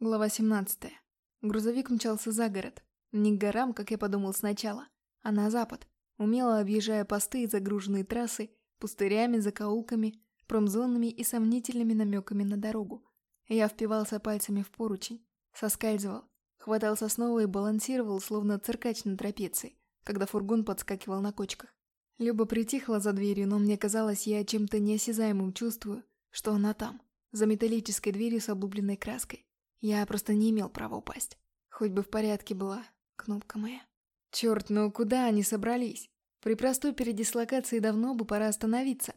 Глава 17. Грузовик мчался за город. Не к горам, как я подумал сначала, а на запад, умело объезжая посты и загруженные трассы, пустырями, закоулками, промзонами и сомнительными намеками на дорогу. Я впивался пальцами в поручень, соскальзывал, хватал сосновый и балансировал, словно циркач на трапеции, когда фургон подскакивал на кочках. Люба притихла за дверью, но мне казалось, я чем-то неосязаемым чувствую, что она там, за металлической дверью с облупленной краской. Я просто не имел права упасть. Хоть бы в порядке была, кнопка моя. Черт, ну куда они собрались? При простой передислокации давно бы пора остановиться.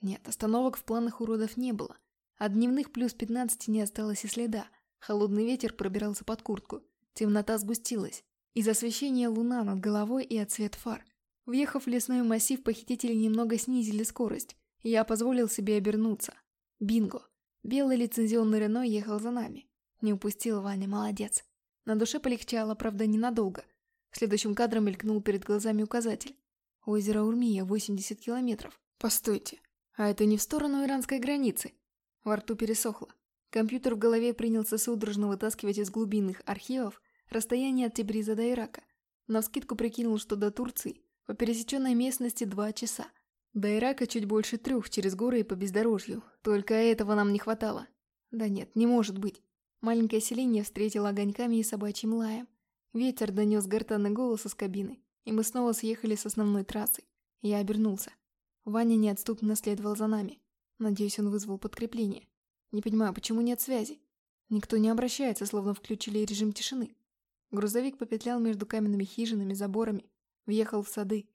Нет, остановок в планах уродов не было. От дневных плюс 15 не осталось и следа. Холодный ветер пробирался под куртку. Темнота сгустилась. Из освещения луна над головой и от свет фар. Въехав в лесной массив, похитители немного снизили скорость. Я позволил себе обернуться. Бинго. Белый лицензионный Рено ехал за нами. Не упустил Ваня, молодец. На душе полегчало, правда, ненадолго. Следующим кадром мелькнул перед глазами указатель. Озеро Урмия, 80 километров. Постойте, а это не в сторону иранской границы? Во рту пересохло. Компьютер в голове принялся судорожно вытаскивать из глубинных архивов расстояние от Тебриза до Ирака. Навскидку прикинул, что до Турции по пересеченной местности два часа. До Ирака чуть больше трех через горы и по бездорожью. Только этого нам не хватало. Да нет, не может быть. Маленькое селение встретило огоньками и собачьим лаем. Ветер донес гортанный голос из кабины, и мы снова съехали с основной трассы. Я обернулся. Ваня неотступно следовал за нами. Надеюсь, он вызвал подкрепление. Не понимаю, почему нет связи? Никто не обращается, словно включили режим тишины. Грузовик попетлял между каменными хижинами, заборами, въехал в сады,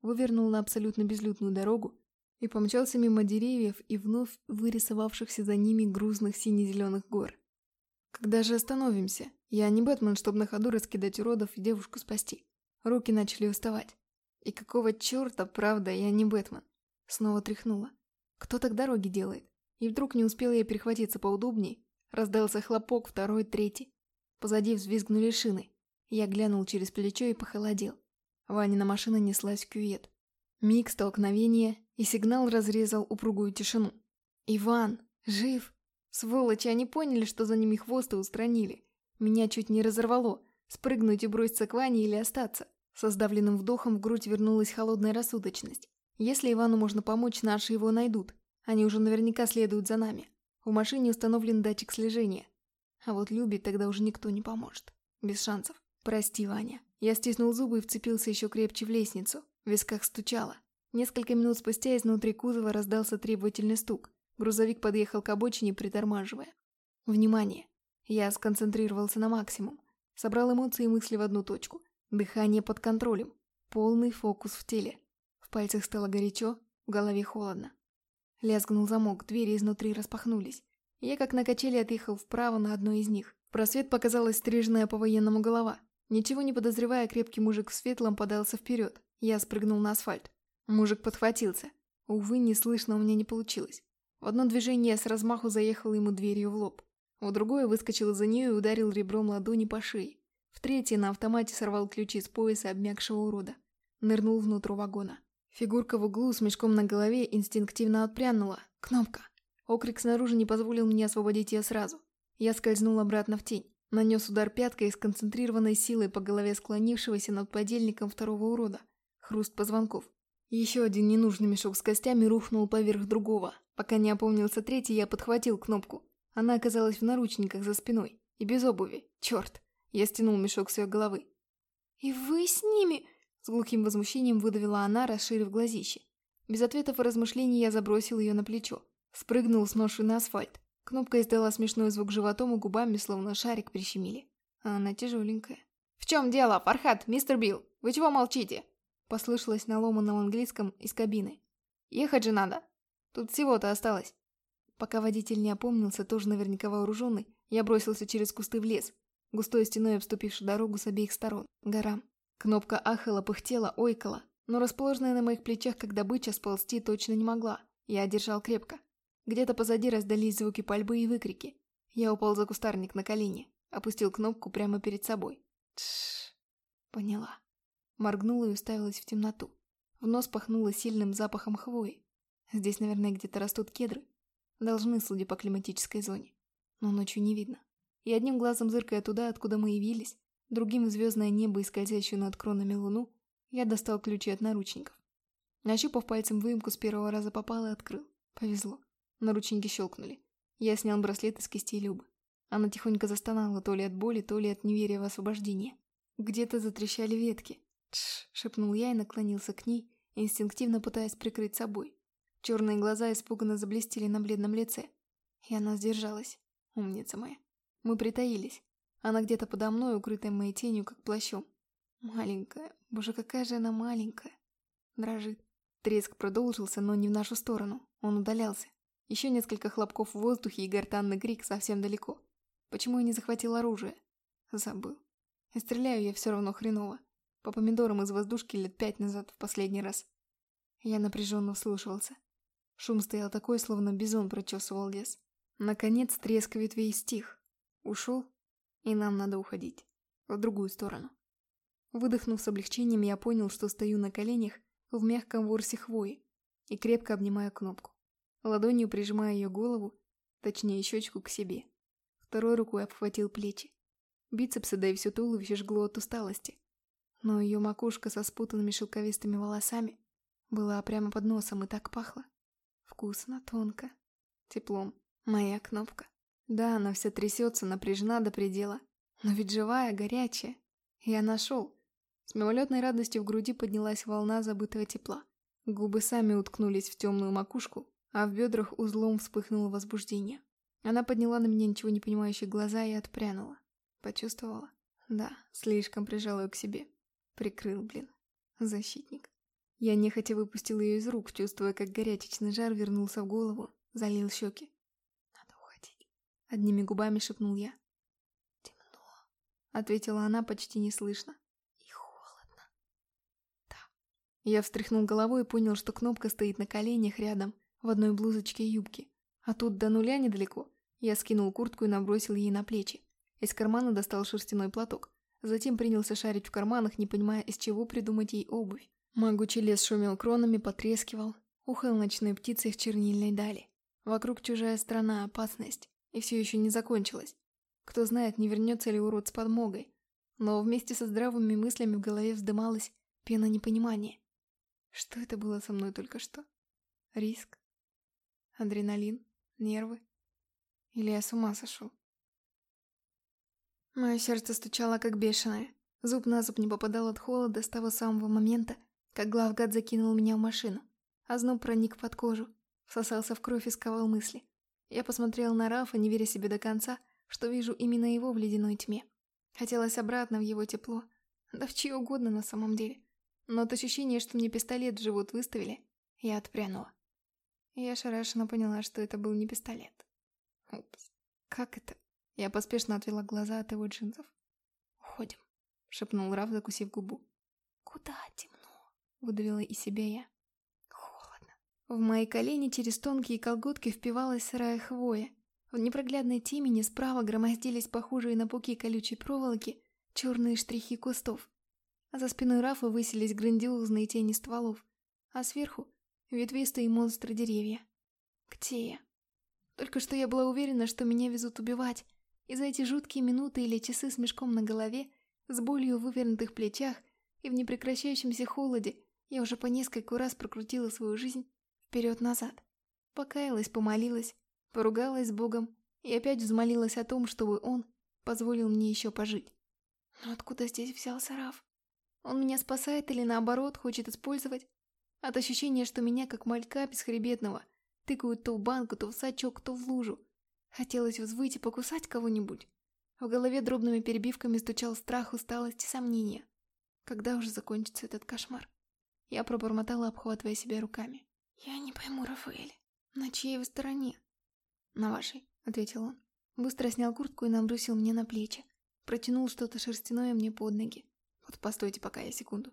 вывернул на абсолютно безлюдную дорогу и помчался мимо деревьев и вновь вырисовавшихся за ними грузных сине-зеленых гор. Когда же остановимся? Я не Бэтмен, чтобы на ходу раскидать уродов и девушку спасти. Руки начали уставать. И какого черта, правда, я не Бэтмен? Снова тряхнула. Кто так дороги делает? И вдруг не успела я перехватиться поудобнее. Раздался хлопок, второй, третий. Позади взвизгнули шины. Я глянул через плечо и похолодел. Ванина машина неслась в кювет. Миг столкновения, и сигнал разрезал упругую тишину. «Иван! Жив!» Сволочи, они поняли, что за ними хвост и устранили. Меня чуть не разорвало. Спрыгнуть и броситься к Ване или остаться. Со сдавленным вдохом в грудь вернулась холодная рассудочность. Если Ивану можно помочь, наши его найдут. Они уже наверняка следуют за нами. В машине установлен датчик слежения. А вот любить тогда уже никто не поможет. Без шансов. Прости, Ваня. Я стиснул зубы и вцепился еще крепче в лестницу. В висках стучало. Несколько минут спустя изнутри кузова раздался требовательный стук. Грузовик подъехал к обочине, притормаживая. Внимание! Я сконцентрировался на максимум. Собрал эмоции и мысли в одну точку. Дыхание под контролем. Полный фокус в теле. В пальцах стало горячо, в голове холодно. Лязгнул замок, двери изнутри распахнулись. Я как на качели отъехал вправо на одной из них. В просвет показалась стриженная по-военному голова. Ничего не подозревая, крепкий мужик в светлом подался вперед. Я спрыгнул на асфальт. Мужик подхватился. Увы, не слышно у меня не получилось. В одно движение с размаху заехал ему дверью в лоб. В другое выскочил за нее и ударил ребром ладони по шее. В третье на автомате сорвал ключи с пояса обмякшего урода. Нырнул внутрь вагона. Фигурка в углу с мешком на голове инстинктивно отпрянула. Кнопка. Окрик снаружи не позволил мне освободить ее сразу. Я скользнул обратно в тень. Нанес удар пяткой с концентрированной силой по голове склонившегося над подельником второго урода. Хруст позвонков. Еще один ненужный мешок с костями рухнул поверх другого. Пока не опомнился третий, я подхватил кнопку. Она оказалась в наручниках за спиной. И без обуви. Черт. Я стянул мешок с ее головы. «И вы с ними?» С глухим возмущением выдавила она, расширив глазище. Без ответов и размышлений я забросил ее на плечо. Спрыгнул с ноши на асфальт. Кнопка издала смешной звук животом и губами, словно шарик прищемили. А она тяжеленькая. «В чем дело, Фархат, мистер Билл? Вы чего молчите?» Послышалось на ломаном английском из кабины. «Ехать же надо. Тут всего-то осталось». Пока водитель не опомнился, тоже наверняка вооруженный, я бросился через кусты в лес, густой стеной обступивший дорогу с обеих сторон, горам. Кнопка ахала, пыхтела, ойкала, но расположенная на моих плечах, как добыча, сползти точно не могла. Я держал крепко. Где-то позади раздались звуки пальбы и выкрики. Я упал за кустарник на колени, опустил кнопку прямо перед собой. Тш. Поняла. Моргнула и уставилась в темноту. В нос пахнуло сильным запахом хвои. Здесь, наверное, где-то растут кедры. Должны, судя по климатической зоне. Но ночью не видно. и одним глазом зыркая туда, откуда мы явились, другим звездное небо и скользящую над кронами луну, я достал ключи от наручников. Нащупав пальцем выемку, с первого раза попал и открыл. Повезло. Наручники щелкнули. Я снял браслет из кисти Любы. Она тихонько застонала то ли от боли, то ли от неверия в освобождение. Где-то затрещали ветки. «Тш!» — шепнул я и наклонился к ней, инстинктивно пытаясь прикрыть собой. Черные глаза испуганно заблестели на бледном лице. И она сдержалась. Умница моя. Мы притаились. Она где-то подо мной, укрытая моей тенью, как плащом. Маленькая. Боже, какая же она маленькая. Дрожит. Треск продолжился, но не в нашу сторону. Он удалялся. Еще несколько хлопков в воздухе и гортанный крик совсем далеко. Почему я не захватил оружие? Забыл. И стреляю я все равно хреново. По помидорам из воздушки лет пять назад в последний раз. Я напряженно вслушивался. Шум стоял такой, словно бизон прочесывал лес. Наконец треск ветвей стих. Ушел, и нам надо уходить. В другую сторону. Выдохнув с облегчением, я понял, что стою на коленях в мягком ворсе хвои и крепко обнимаю кнопку. Ладонью прижимая ее голову, точнее щечку к себе. Второй рукой обхватил плечи. Бицепсы, да и все туловище жгло от усталости. Но ее макушка со спутанными шелковистыми волосами была прямо под носом и так пахло. Вкусно, тонко, теплом. Моя кнопка. Да, она вся трясется, напряжена до предела. Но ведь живая, горячая. Я нашел. С мимолетной радостью в груди поднялась волна забытого тепла. Губы сами уткнулись в темную макушку, а в бедрах узлом вспыхнуло возбуждение. Она подняла на меня ничего не понимающие глаза и отпрянула. Почувствовала? Да, слишком прижал ее к себе. Прикрыл, блин. Защитник. Я нехотя выпустил ее из рук, чувствуя, как горячечный жар вернулся в голову, залил щеки. «Надо уходить», — одними губами шепнул я. «Темно», — ответила она почти неслышно. «И холодно». «Да». Я встряхнул головой и понял, что кнопка стоит на коленях рядом, в одной блузочке и юбке. А тут до нуля недалеко. Я скинул куртку и набросил ей на плечи. Из кармана достал шерстяной платок. Затем принялся шарить в карманах, не понимая, из чего придумать ей обувь. Могучий лес шумел кронами, потрескивал, ухал ночной птицей в чернильной дали. Вокруг чужая страна, опасность. И все еще не закончилось. Кто знает, не вернется ли урод с подмогой. Но вместе со здравыми мыслями в голове вздымалась пена непонимания. Что это было со мной только что? Риск? Адреналин? Нервы? Или я с ума сошел? Мое сердце стучало как бешеное. Зуб на зуб не попадал от холода с того самого момента, как главгад закинул меня в машину. А зноб проник под кожу, всосался в кровь и сковал мысли. Я посмотрел на Рафа, не веря себе до конца, что вижу именно его в ледяной тьме. Хотелось обратно в его тепло. Да в чьи угодно на самом деле. Но от ощущения, что мне пистолет в живот выставили, я отпрянула. Я ошарашенно поняла, что это был не пистолет. Упс. Как это? Я поспешно отвела глаза от его джинсов. «Уходим», — шепнул Раф, закусив губу. «Куда темно?» — выдавила из себя я. «Холодно». В мои колени через тонкие колготки впивалась сырая хвоя. В непроглядной темени справа громоздились похожие на пуки колючей проволоки черные штрихи кустов. А за спиной Рафа высились грандиозные тени стволов, а сверху — ветвистые монстры деревья. Где я? Только что я была уверена, что меня везут убивать, и за эти жуткие минуты или часы с мешком на голове, с болью в вывернутых плечах и в непрекращающемся холоде я уже по нескольку раз прокрутила свою жизнь вперед-назад. Покаялась, помолилась, поругалась с Богом и опять взмолилась о том, чтобы Он позволил мне еще пожить. Но откуда здесь взялся Раф? Он меня спасает или наоборот хочет использовать? От ощущения, что меня, как малька бесхребетного, тыкают то в банку, то в сачок, то в лужу, Хотелось взвыть и покусать кого-нибудь. В голове дробными перебивками стучал страх, усталость и сомнения. Когда уже закончится этот кошмар? Я пробормотала, обхватывая себя руками. «Я не пойму, Рафаэль, на чьей вы стороне?» «На вашей», — ответил он. Быстро снял куртку и набросил мне на плечи. Протянул что-то шерстяное мне под ноги. Вот постойте пока я секунду.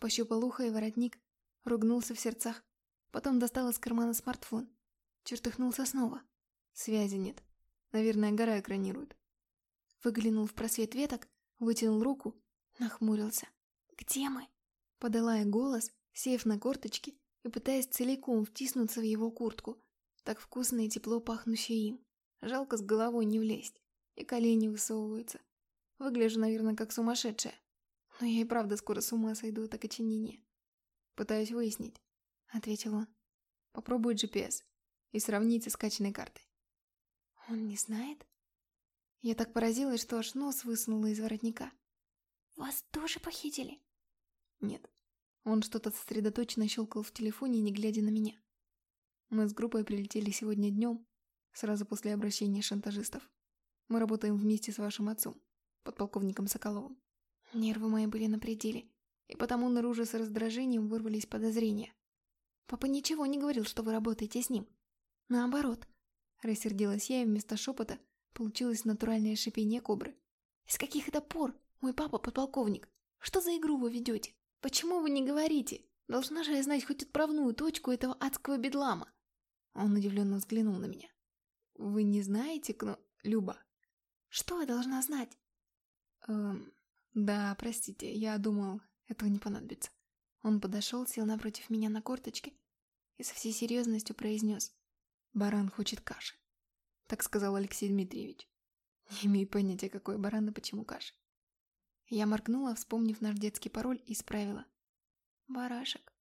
Пощупал ухо и воротник. Ругнулся в сердцах. Потом достал из кармана смартфон. Чертыхнулся снова. Связи нет. Наверное, гора экранирует. Выглянул в просвет веток, вытянул руку, нахмурился. «Где мы?» Подала я голос, сев на корточки и пытаясь целиком втиснуться в его куртку, так вкусно и тепло пахнущее им. Жалко с головой не влезть. и колени высовываются. Выгляжу, наверное, как сумасшедшая. Но я и правда скоро с ума сойду от окоченения. Пытаюсь выяснить, ответил он. Попробуй GPS и сравнить со скачанной картой. Он не знает? Я так поразилась, что аж нос высунула из воротника. «Вас тоже похитили?» «Нет». Он что-то сосредоточенно щелкал в телефоне, не глядя на меня. Мы с группой прилетели сегодня днем, сразу после обращения шантажистов. Мы работаем вместе с вашим отцом, подполковником Соколовым. Нервы мои были на пределе, и потому наружу с раздражением вырвались подозрения. Папа ничего не говорил, что вы работаете с ним. Наоборот. Рассердилась я, и вместо шепота получилось натуральное шипение кобры. С каких это пор мой папа подполковник? Что за игру вы ведете? Почему вы не говорите? Должна же я знать хоть отправную точку этого адского бедлама. Он удивленно взглянул на меня. Вы не знаете, кто... Люба. Что я должна знать? Эм... Да, простите, я думал, этого не понадобится. Он подошел, сел напротив меня на корточке и со всей серьезностью произнес. «Баран хочет каши», — так сказал Алексей Дмитриевич. Не имею понятия, какой баран и почему каши. Я моргнула, вспомнив наш детский пароль, и исправила. «Барашек».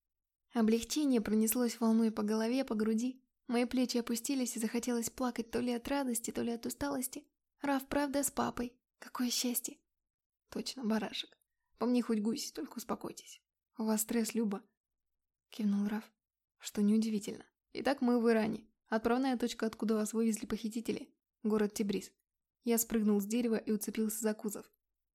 Облегчение пронеслось волной по голове, по груди. Мои плечи опустились и захотелось плакать то ли от радости, то ли от усталости. Раф, правда, с папой. Какое счастье. Точно, барашек. По мне хоть гусь, только успокойтесь. У вас стресс, Люба. Кивнул Раф. Что неудивительно. Итак, мы в Иране. Отправная точка, откуда вас вывезли похитители. Город Тибриз. Я спрыгнул с дерева и уцепился за кузов.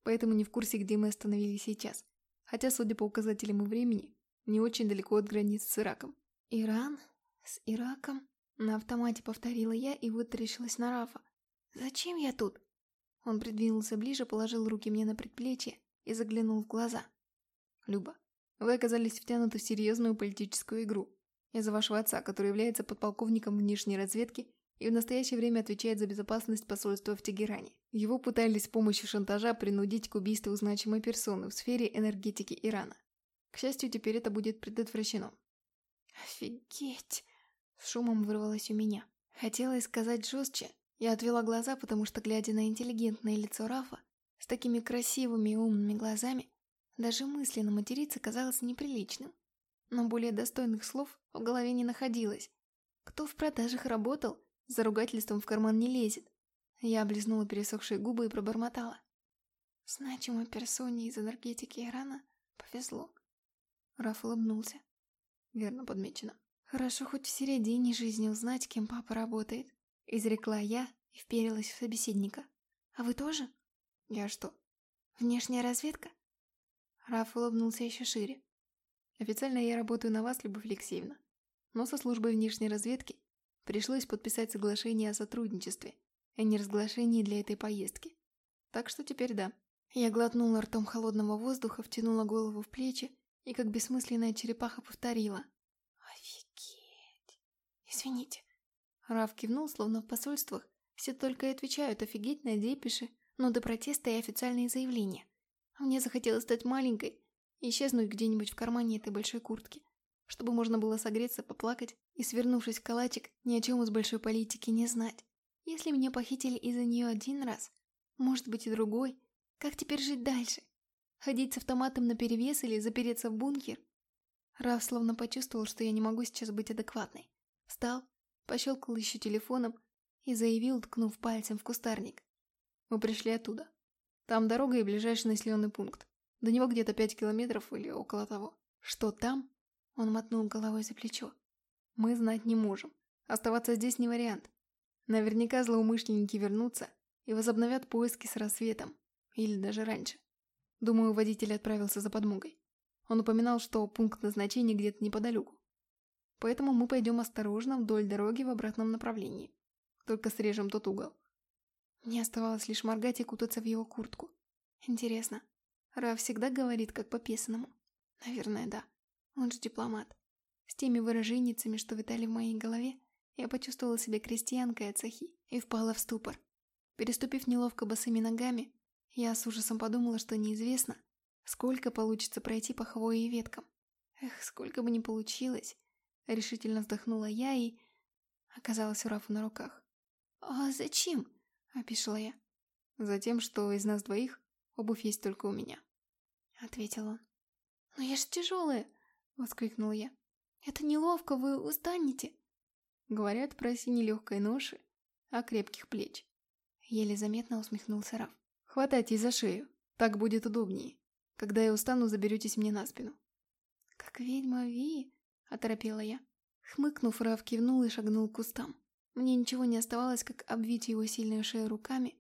Поэтому не в курсе, где мы остановились сейчас. Хотя, судя по указателям и времени, не очень далеко от границы с Ираком. Иран? С Ираком? На автомате повторила я и вытаращилась на Рафа. Зачем я тут? Он придвинулся ближе, положил руки мне на предплечье и заглянул в глаза. «Люба, вы оказались втянуты в серьезную политическую игру. Из-за вашего отца, который является подполковником внешней разведки и в настоящее время отвечает за безопасность посольства в Тегеране. Его пытались с помощью шантажа принудить к убийству значимой персоны в сфере энергетики Ирана. К счастью, теперь это будет предотвращено. «Офигеть!» — с шумом вырвалось у меня. Хотела сказать жестче, я отвела глаза, потому что, глядя на интеллигентное лицо Рафа, с такими красивыми и умными глазами, даже мысленно материться казалось неприличным. Но более достойных слов в голове не находилось. Кто в продажах работал, за ругательством в карман не лезет. Я облизнула пересохшие губы и пробормотала. Значимой персоне из энергетики Ирана повезло. Раф улыбнулся. Верно подмечено. Хорошо хоть в середине жизни узнать, кем папа работает. Изрекла я и вперилась в собеседника. «А вы тоже?» «Я что, внешняя разведка?» Раф улыбнулся еще шире. «Официально я работаю на вас, Любовь Алексеевна. Но со службой внешней разведки пришлось подписать соглашение о сотрудничестве, а не разглашении для этой поездки. Так что теперь да». Я глотнула ртом холодного воздуха, втянула голову в плечи и как бессмысленная черепаха повторила. «Офигеть! Извините, Раф кивнул, словно в посольствах. Все только и отвечают офигеть на депиши, но до протеста и официальные заявления. А мне захотелось стать маленькой и исчезнуть где-нибудь в кармане этой большой куртки, чтобы можно было согреться, поплакать и, свернувшись в калачик, ни о чем из большой политики не знать. Если меня похитили из-за нее один раз, может быть и другой, как теперь жить дальше? Ходить с автоматом наперевес или запереться в бункер? Раф словно почувствовал, что я не могу сейчас быть адекватной. Встал, пощелкал еще телефоном и заявил, ткнув пальцем в кустарник. Мы пришли оттуда. Там дорога и ближайший населенный пункт. До него где-то пять километров или около того. Что там? Он мотнул головой за плечо. Мы знать не можем. Оставаться здесь не вариант. Наверняка злоумышленники вернутся и возобновят поиски с рассветом. Или даже раньше. Думаю, водитель отправился за подмогой. Он упоминал, что пункт назначения где-то неподалеку. Поэтому мы пойдем осторожно вдоль дороги в обратном направлении. Только срежем тот угол. Мне оставалось лишь моргать и кутаться в его куртку. Интересно, Ра всегда говорит как по песанному? Наверное, да. Он же дипломат. С теми выраженницами, что витали в моей голове, я почувствовала себя крестьянкой от Сахи и впала в ступор. Переступив неловко босыми ногами, я с ужасом подумала, что неизвестно, сколько получится пройти по хвое и веткам. Эх, сколько бы ни получилось, Решительно вздохнула я и... Оказалась у Рафа на руках. «А зачем?» – опишила я. Затем, что из нас двоих обувь есть только у меня. Ответил он. «Но я ж тяжелая!» — воскликнул я. «Это неловко, вы устанете!» Говорят про синей легкой ноши, а крепких плеч. Еле заметно усмехнулся Раф. «Хватайтесь за шею, так будет удобнее. Когда я устану, заберетесь мне на спину». «Как ведьма Ви!» — оторопела я. Хмыкнув, Раф кивнул и шагнул к кустам. Мне ничего не оставалось, как обвить его сильную шею руками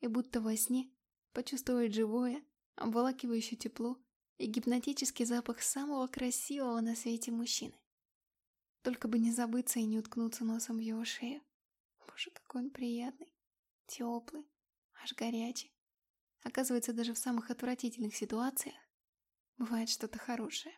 и будто во сне почувствовать живое, обволакивающее тепло и гипнотический запах самого красивого на свете мужчины. Только бы не забыться и не уткнуться носом в его шею. Боже, какой он приятный, теплый, аж горячий. Оказывается, даже в самых отвратительных ситуациях бывает что-то хорошее.